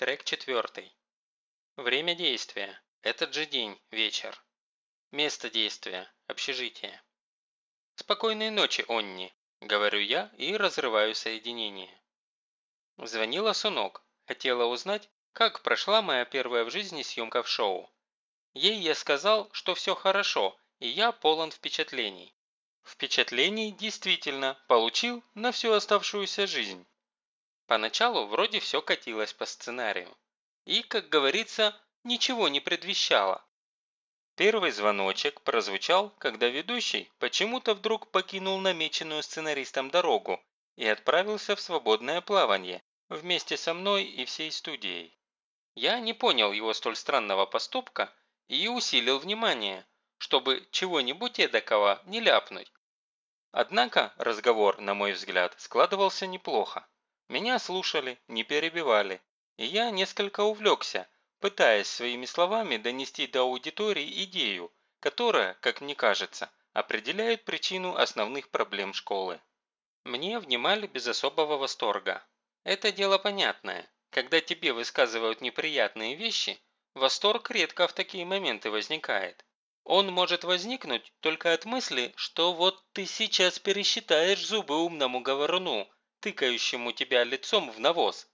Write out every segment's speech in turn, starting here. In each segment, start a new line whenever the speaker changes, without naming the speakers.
Трек четвертый. Время действия. Этот же день, вечер. Место действия. Общежитие. «Спокойной ночи, Онни», – говорю я и разрываю соединение. Звонила Сунок. Хотела узнать, как прошла моя первая в жизни съемка в шоу. Ей я сказал, что все хорошо, и я полон впечатлений. Впечатлений действительно получил на всю оставшуюся жизнь. Поначалу вроде все катилось по сценарию. И, как говорится, ничего не предвещало. Первый звоночек прозвучал, когда ведущий почему-то вдруг покинул намеченную сценаристом дорогу и отправился в свободное плавание вместе со мной и всей студией. Я не понял его столь странного поступка и усилил внимание, чтобы чего-нибудь эдакого не ляпнуть. Однако разговор, на мой взгляд, складывался неплохо. Меня слушали, не перебивали, и я несколько увлекся, пытаясь своими словами донести до аудитории идею, которая, как мне кажется, определяет причину основных проблем школы. Мне внимали без особого восторга. Это дело понятное. Когда тебе высказывают неприятные вещи, восторг редко в такие моменты возникает. Он может возникнуть только от мысли, что вот ты сейчас пересчитаешь зубы умному говоруну, тыкающему тебя лицом в навоз.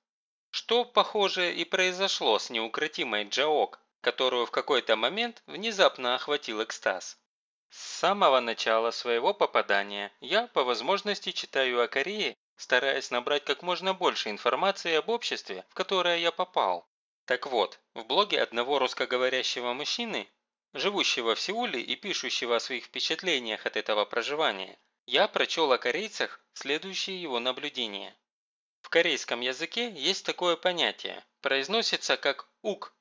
Что, похоже, и произошло с неукротимой Джаок, которую в какой-то момент внезапно охватил экстаз. С самого начала своего попадания я по возможности читаю о Корее, стараясь набрать как можно больше информации об обществе, в которое я попал. Так вот, в блоге одного русскоговорящего мужчины, живущего в Сеуле и пишущего о своих впечатлениях от этого проживания, я прочел о корейцах следующие его наблюдения. В корейском языке есть такое понятие, произносится как «ук».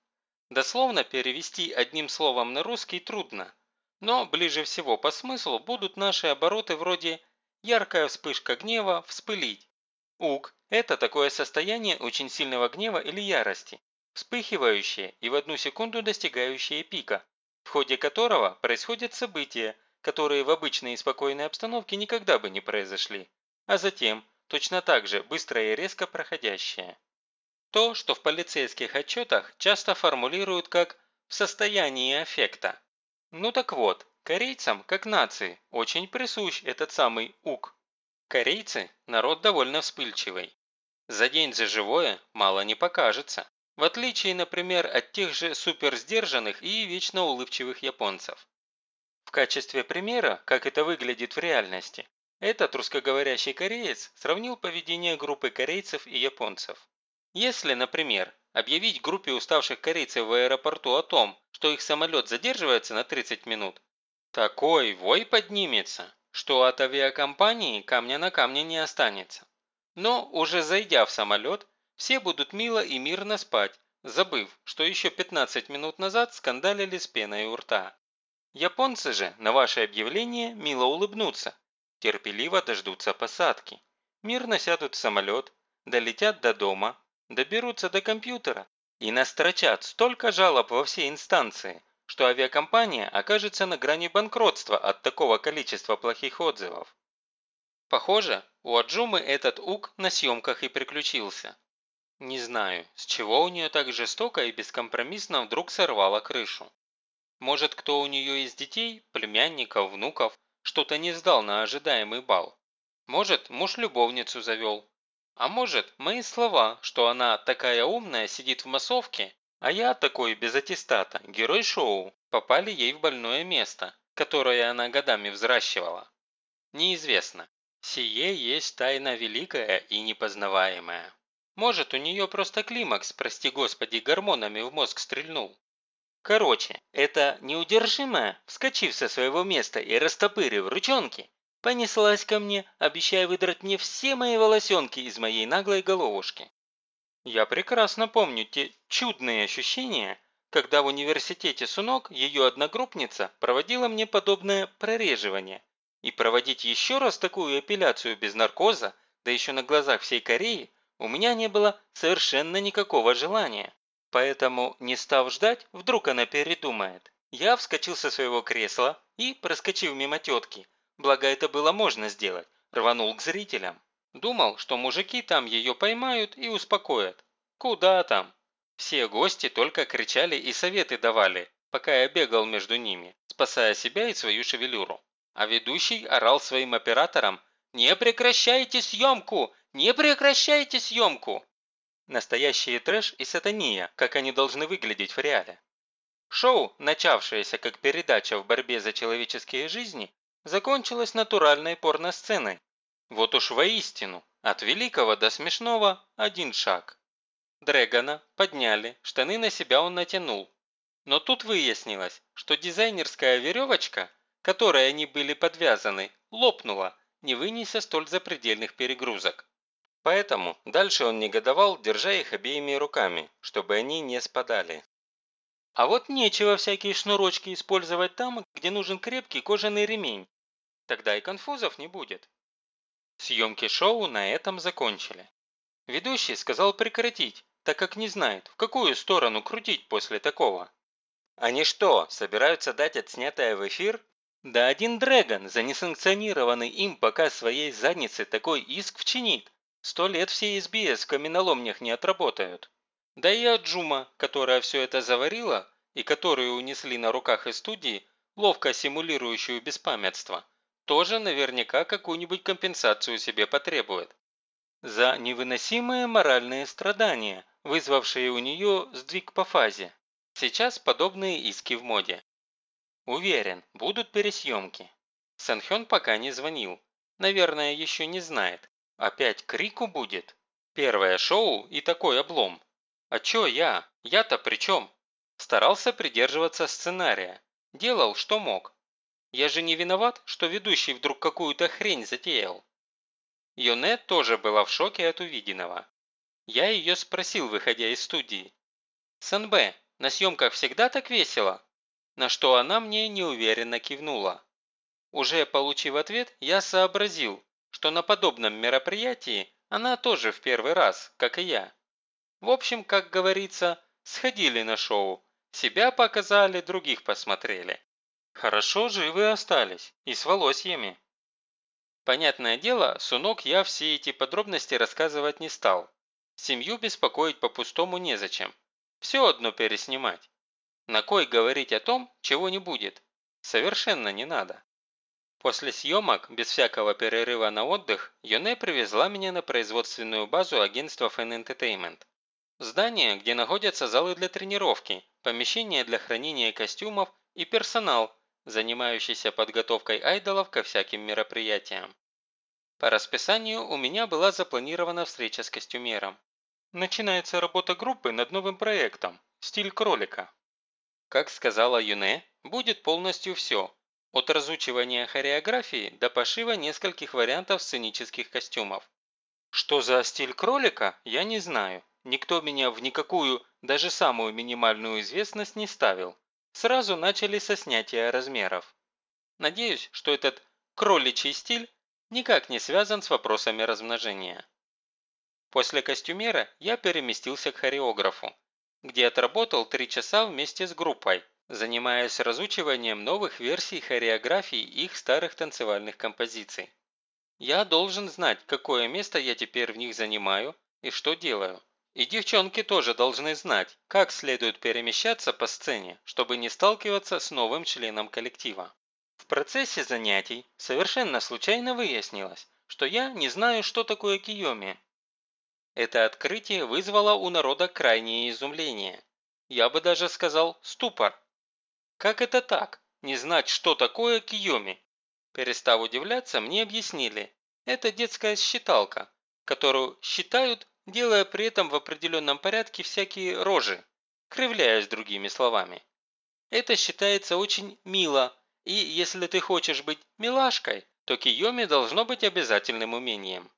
Дословно перевести одним словом на русский трудно, но ближе всего по смыслу будут наши обороты вроде «яркая вспышка гнева», «вспылить». Ук – это такое состояние очень сильного гнева или ярости, вспыхивающее и в одну секунду достигающее пика, в ходе которого происходят события, которые в обычной и спокойной обстановке никогда бы не произошли, а затем точно так же быстро и резко проходящее. То, что в полицейских отчетах часто формулируют как «в состоянии аффекта». Ну так вот, корейцам, как нации, очень присущ этот самый УК. Корейцы – народ довольно вспыльчивый. За день за живое мало не покажется. В отличие, например, от тех же суперсдержанных и вечно улыбчивых японцев. В качестве примера, как это выглядит в реальности, этот русскоговорящий кореец сравнил поведение группы корейцев и японцев. Если, например, объявить группе уставших корейцев в аэропорту о том, что их самолет задерживается на 30 минут, такой вой поднимется, что от авиакомпании камня на камне не останется. Но уже зайдя в самолет, все будут мило и мирно спать, забыв, что еще 15 минут назад скандалили с пеной у рта. Японцы же на ваше объявление мило улыбнутся, терпеливо дождутся посадки, мирно сядут в самолет, долетят до дома, доберутся до компьютера и настрочат столько жалоб во все инстанции, что авиакомпания окажется на грани банкротства от такого количества плохих отзывов. Похоже, у Аджумы этот ук на съемках и приключился. Не знаю, с чего у нее так жестоко и бескомпромиссно вдруг сорвало крышу. Может, кто у нее из детей, племянников, внуков, что-то не сдал на ожидаемый бал. Может, муж любовницу завел. А может, мои слова, что она такая умная, сидит в массовке, а я такой без аттестата, герой шоу, попали ей в больное место, которое она годами взращивала. Неизвестно. Сие есть тайна великая и непознаваемая. Может, у нее просто климакс, прости господи, гормонами в мозг стрельнул. Короче, эта неудержимая, вскочив со своего места и растопырив ручонки, понеслась ко мне, обещая выдрать мне все мои волосенки из моей наглой головушки. Я прекрасно помню те чудные ощущения, когда в университете Сунок ее одногруппница проводила мне подобное прореживание. И проводить еще раз такую эпиляцию без наркоза, да еще на глазах всей Кореи, у меня не было совершенно никакого желания. Поэтому, не став ждать, вдруг она передумает. Я вскочил со своего кресла и, проскочив мимо тетки, благо это было можно сделать, рванул к зрителям. Думал, что мужики там ее поймают и успокоят. Куда там? Все гости только кричали и советы давали, пока я бегал между ними, спасая себя и свою шевелюру. А ведущий орал своим операторам «Не прекращайте съемку! Не прекращайте съемку!» Настоящий трэш и сатания, как они должны выглядеть в реале. Шоу, начавшееся как передача в борьбе за человеческие жизни, закончилось натуральной порно-сценой. Вот уж воистину, от великого до смешного один шаг. Дрэгона подняли, штаны на себя он натянул. Но тут выяснилось, что дизайнерская веревочка, которой они были подвязаны, лопнула, не вынеся столь запредельных перегрузок. Поэтому дальше он негодовал, держа их обеими руками, чтобы они не спадали. А вот нечего всякие шнурочки использовать там, где нужен крепкий кожаный ремень. Тогда и конфузов не будет. Съемки шоу на этом закончили. Ведущий сказал прекратить, так как не знает, в какую сторону крутить после такого. Они что, собираются дать отснятое в эфир? Да один Дрэгон за несанкционированный им показ своей задницы такой иск вчинит. Сто лет все СБС в каменоломнях не отработают. Да и Аджума, которая все это заварила и которую унесли на руках из студии, ловко симулирующую беспамятство, тоже наверняка какую-нибудь компенсацию себе потребует. За невыносимые моральные страдания, вызвавшие у нее сдвиг по фазе. Сейчас подобные иски в моде. Уверен, будут пересъемки. Санхён пока не звонил. Наверное, еще не знает. Опять крику будет? Первое шоу и такой облом. А чё я? Я-то при чем? Старался придерживаться сценария. Делал, что мог. Я же не виноват, что ведущий вдруг какую-то хрень затеял. Йоне тоже была в шоке от увиденного. Я ее спросил, выходя из студии. «Санбэ, на съемках всегда так весело?» На что она мне неуверенно кивнула. Уже получив ответ, я сообразил, что на подобном мероприятии она тоже в первый раз, как и я. В общем, как говорится, сходили на шоу, себя показали, других посмотрели. Хорошо живы остались, и с волосьями. Понятное дело, Сунок я все эти подробности рассказывать не стал. Семью беспокоить по-пустому незачем. Все одно переснимать. На кой говорить о том, чего не будет? Совершенно не надо. После съемок, без всякого перерыва на отдых, Йоне привезла меня на производственную базу агентства Fan Entertainment. Здание, где находятся залы для тренировки, помещения для хранения костюмов и персонал, занимающийся подготовкой айдолов ко всяким мероприятиям. По расписанию у меня была запланирована встреча с костюмером. Начинается работа группы над новым проектом «Стиль кролика». Как сказала Юне, будет полностью все, от разучивания хореографии до пошива нескольких вариантов сценических костюмов. Что за стиль кролика, я не знаю, Никто меня в никакую, даже самую минимальную известность не ставил. Сразу начали со снятия размеров. Надеюсь, что этот кроличий стиль никак не связан с вопросами размножения. После костюмера я переместился к хореографу, где отработал три часа вместе с группой, занимаясь разучиванием новых версий хореографий их старых танцевальных композиций. Я должен знать, какое место я теперь в них занимаю и что делаю. И девчонки тоже должны знать, как следует перемещаться по сцене, чтобы не сталкиваться с новым членом коллектива. В процессе занятий совершенно случайно выяснилось, что я не знаю, что такое киоми. Это открытие вызвало у народа крайнее изумление. Я бы даже сказал ступор. Как это так? Не знать, что такое киоми? Перестав удивляться, мне объяснили. Это детская считалка, которую считают делая при этом в определенном порядке всякие рожи, кривляясь другими словами. Это считается очень мило, и если ты хочешь быть милашкой, то киоми должно быть обязательным умением.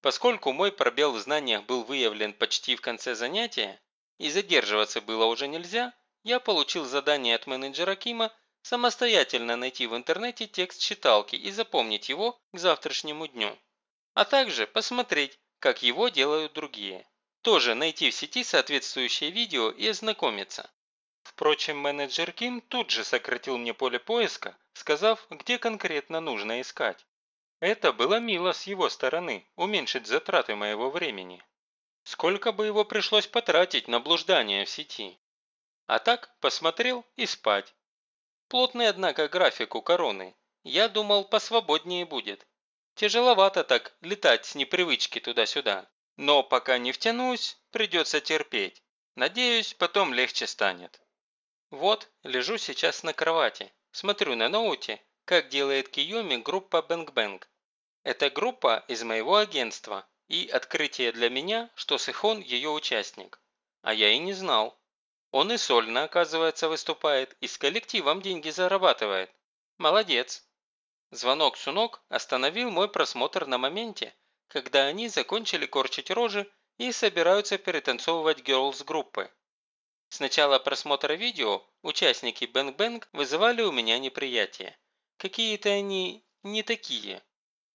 Поскольку мой пробел в знаниях был выявлен почти в конце занятия, и задерживаться было уже нельзя, я получил задание от менеджера Кима самостоятельно найти в интернете текст читалки и запомнить его к завтрашнему дню. А также посмотреть, как его делают другие. Тоже найти в сети соответствующее видео и ознакомиться. Впрочем, менеджер Ким тут же сократил мне поле поиска, сказав, где конкретно нужно искать. Это было мило с его стороны, уменьшить затраты моего времени. Сколько бы его пришлось потратить на блуждание в сети. А так посмотрел и спать. Плотный, однако, график у короны. Я думал, посвободнее будет. Тяжеловато так летать с непривычки туда-сюда. Но пока не втянусь, придется терпеть. Надеюсь, потом легче станет. Вот, лежу сейчас на кровати. Смотрю на ноуте, как делает Киоми группа Бэнг. Это группа из моего агентства. И открытие для меня, что Сихон ее участник. А я и не знал. Он и сольно, оказывается, выступает, и с коллективом деньги зарабатывает. Молодец. Звонок Сунок остановил мой просмотр на моменте, когда они закончили корчить рожи и собираются перетанцовывать girls группы. С начала просмотра видео участники Бэнг Бэнг вызывали у меня неприятие. Какие-то они не такие.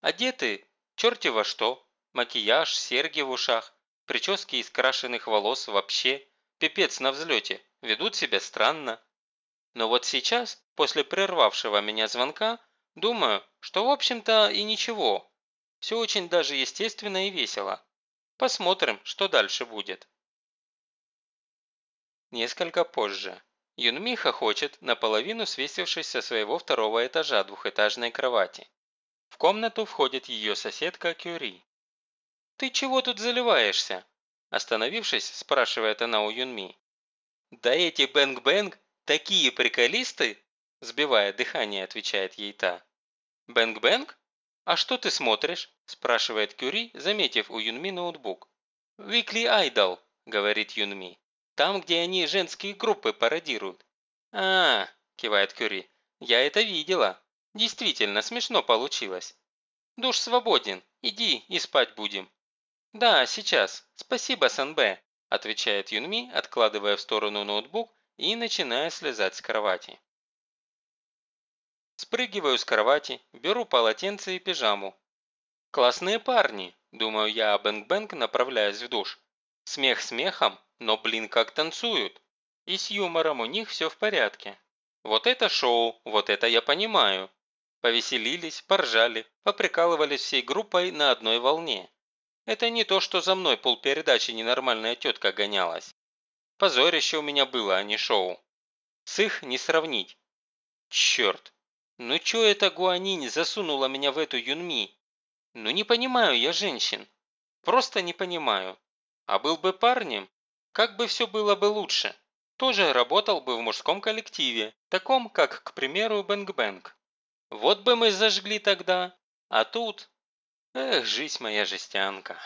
Одеты черти во что, макияж, серьги в ушах, прически из крашеных волос вообще – Пипец на взлете, ведут себя странно. Но вот сейчас, после прервавшего меня звонка, думаю, что в общем-то и ничего. Все очень даже естественно и весело. Посмотрим, что дальше будет. Несколько позже. Юнми хохочет, наполовину свесившись со своего второго этажа двухэтажной кровати. В комнату входит ее соседка Кюри. «Ты чего тут заливаешься?» Остановившись, спрашивает она у Юнми. «Да эти Бэнг-Бэнг такие приколисты!» Сбивая дыхание, отвечает ей та. «Бэнг-Бэнг? А что ты смотришь?» спрашивает Кюри, заметив у Юнми ноутбук. «Weekly Idol», говорит Юнми. «Там, где они женские группы пародируют». «А, кивает Кюри, я это видела. Действительно, смешно получилось. Душ свободен, иди и спать будем. «Да, сейчас. Спасибо, сонбэ», – отвечает Юнми, откладывая в сторону ноутбук и начиная слезать с кровати. Спрыгиваю с кровати, беру полотенце и пижаму. «Классные парни», – думаю я о Бэнг-Бэнг, направляясь в душ. Смех смехом, но, блин, как танцуют. И с юмором у них все в порядке. Вот это шоу, вот это я понимаю. Повеселились, поржали, поприкалывались всей группой на одной волне. Это не то, что за мной полпередачи ненормальная тетка гонялась. Позорище у меня было, а не шоу. С их не сравнить. Черт, ну чё эта Гуанинь засунула меня в эту Юнми? Ну не понимаю я женщин. Просто не понимаю. А был бы парнем, как бы все было бы лучше. Тоже работал бы в мужском коллективе, таком, как, к примеру, Бэнг-Бэнг. Вот бы мы зажгли тогда. А тут Эх, жизнь моя жестянка.